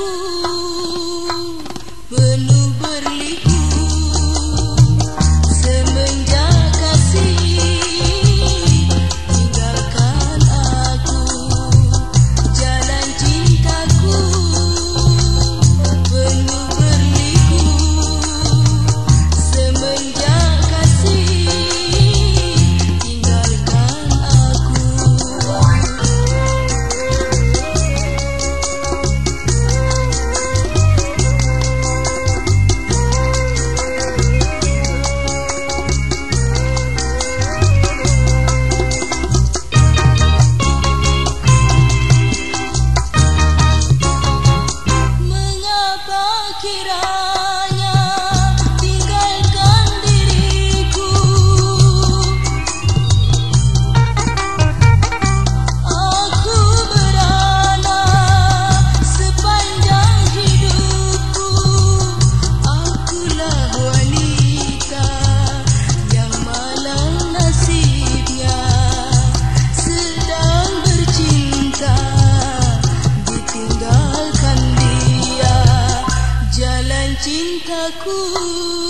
ku perlu berlindung cintaku.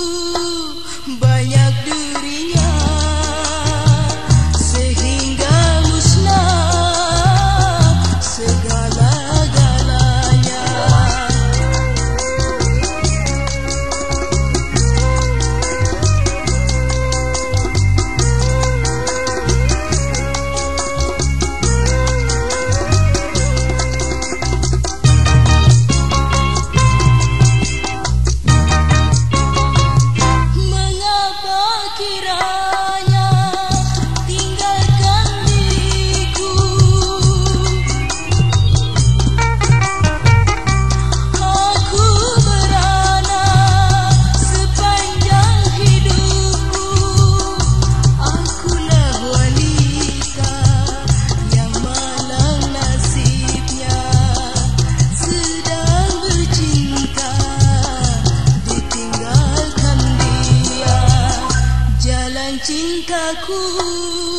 Cintaku